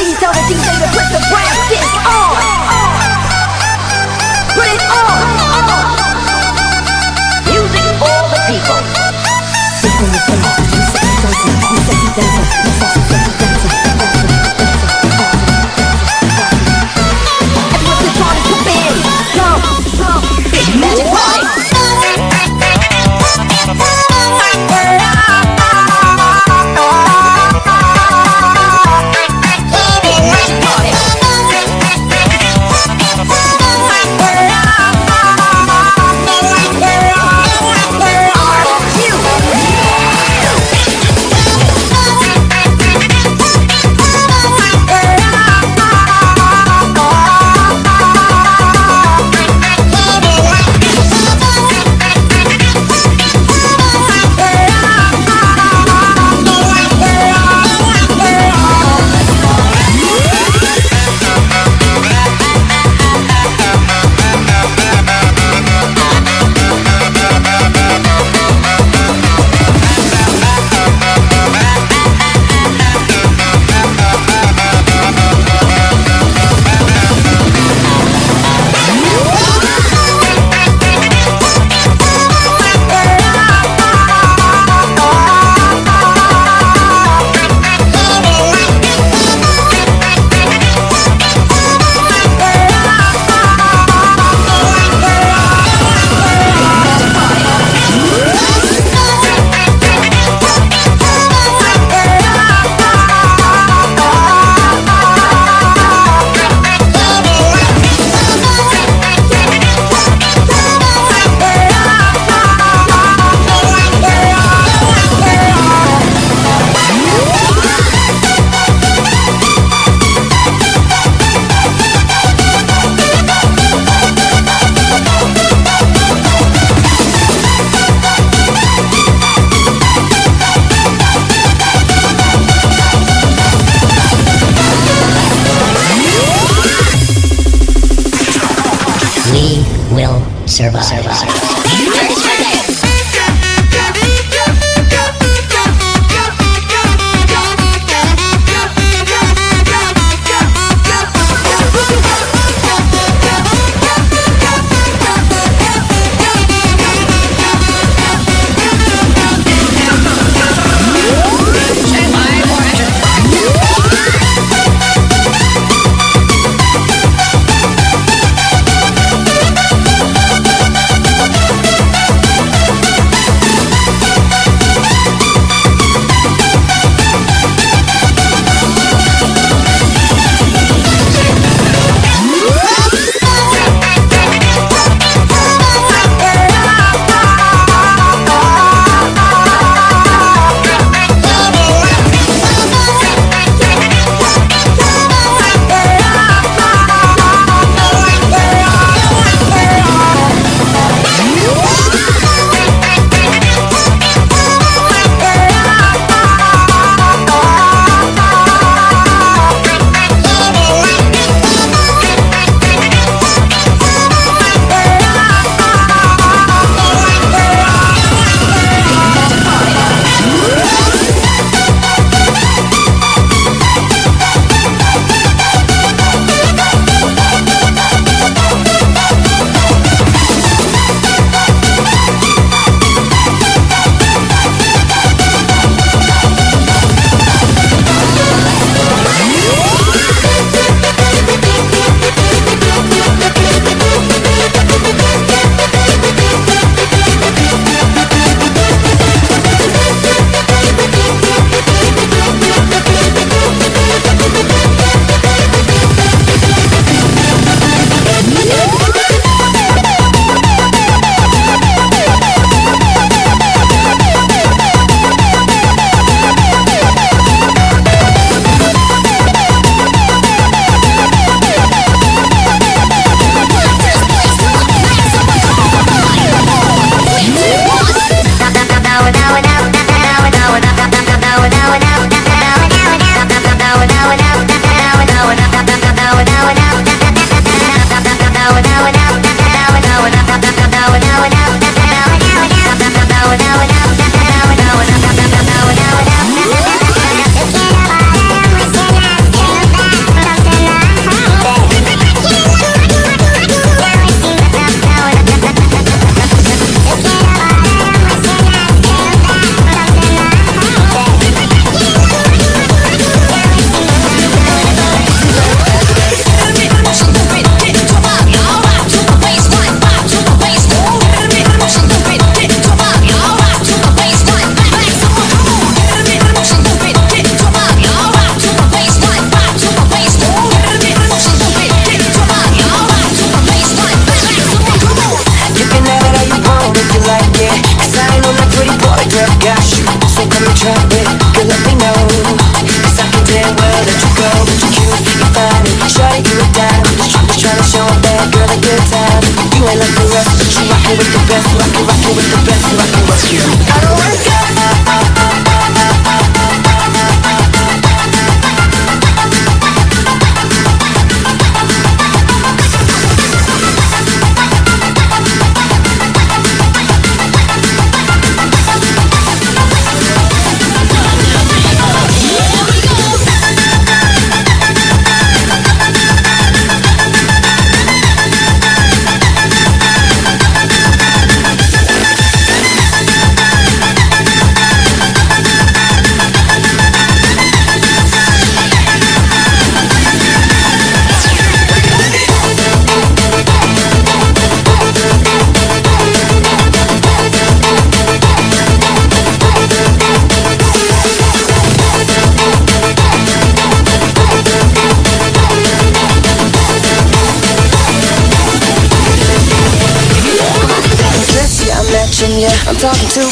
Please tell the DJ to put the brass disc on. Put it on. Music for the people. Talking two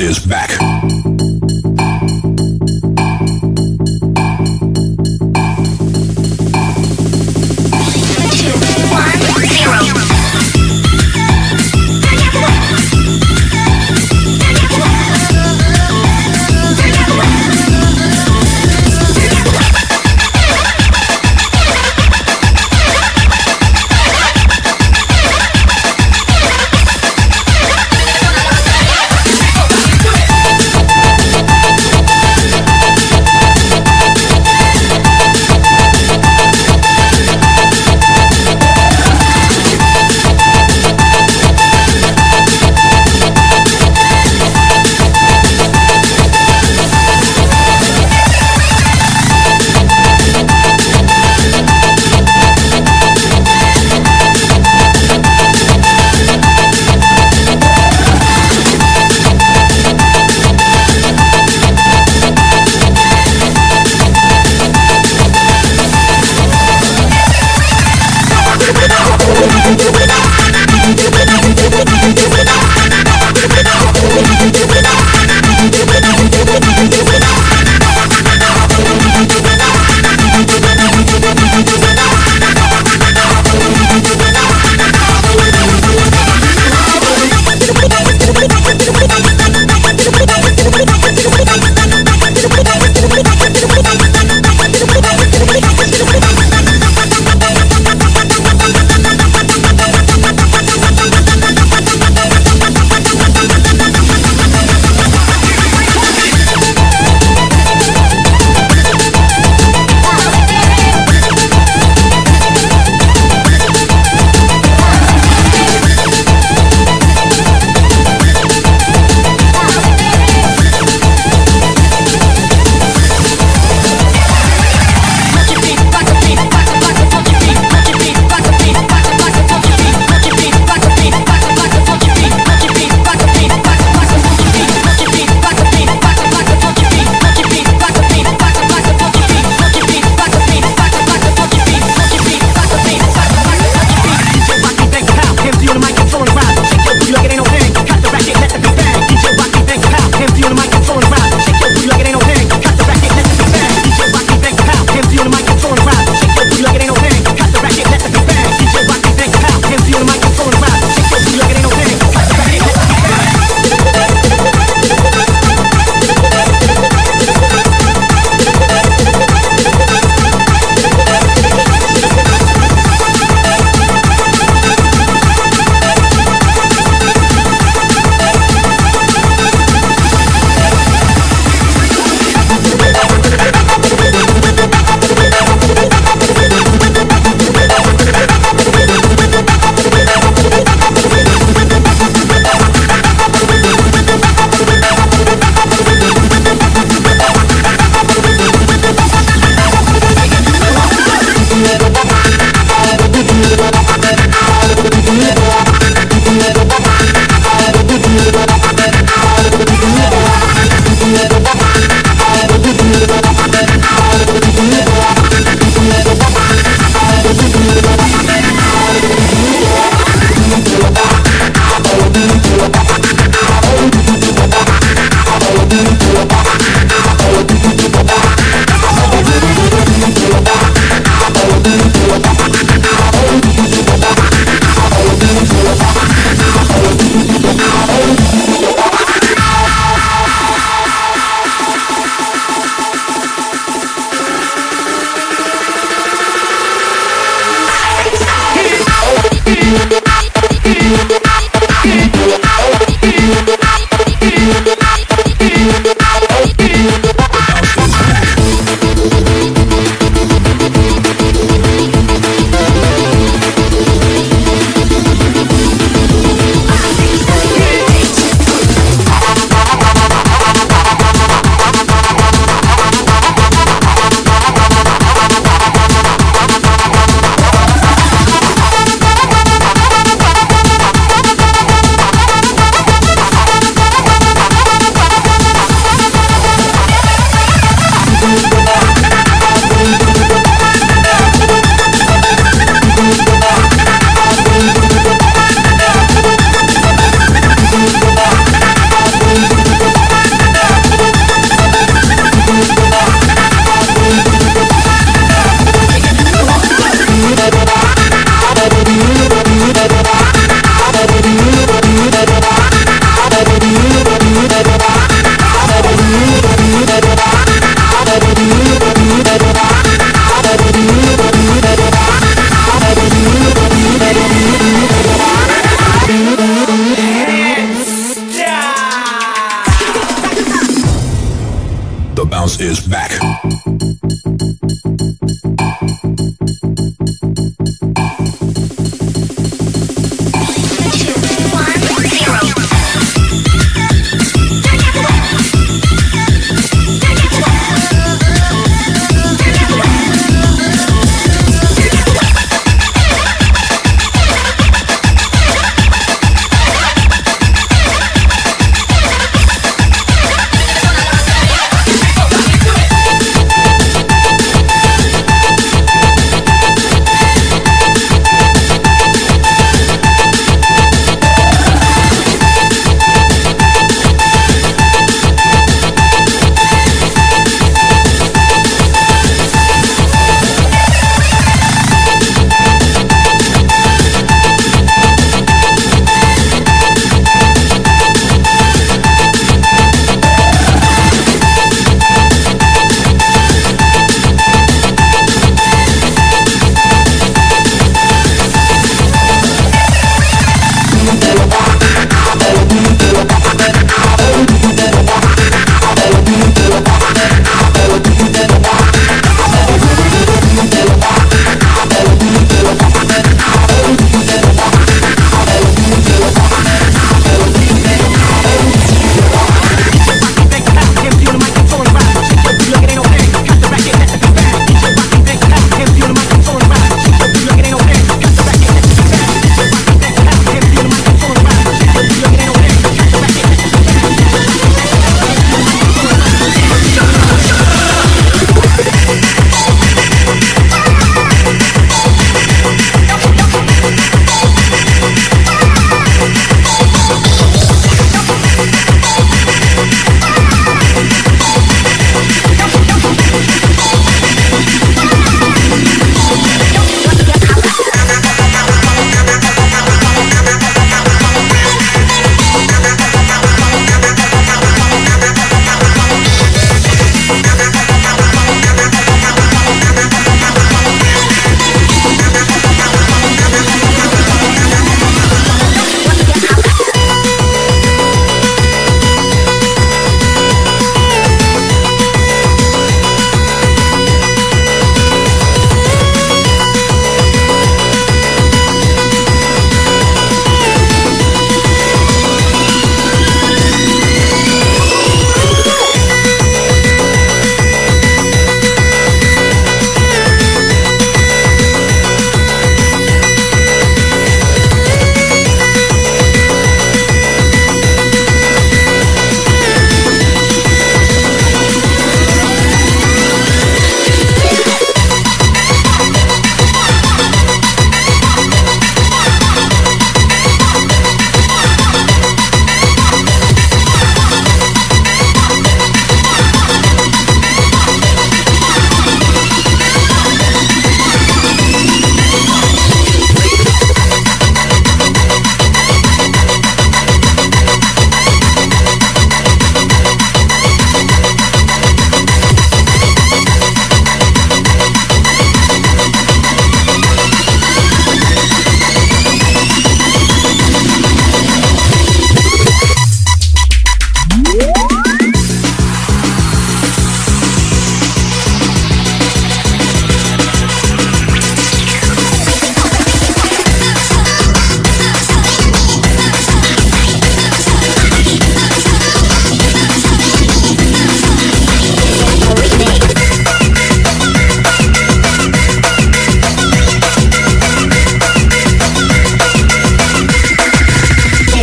is back.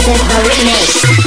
Music Remix.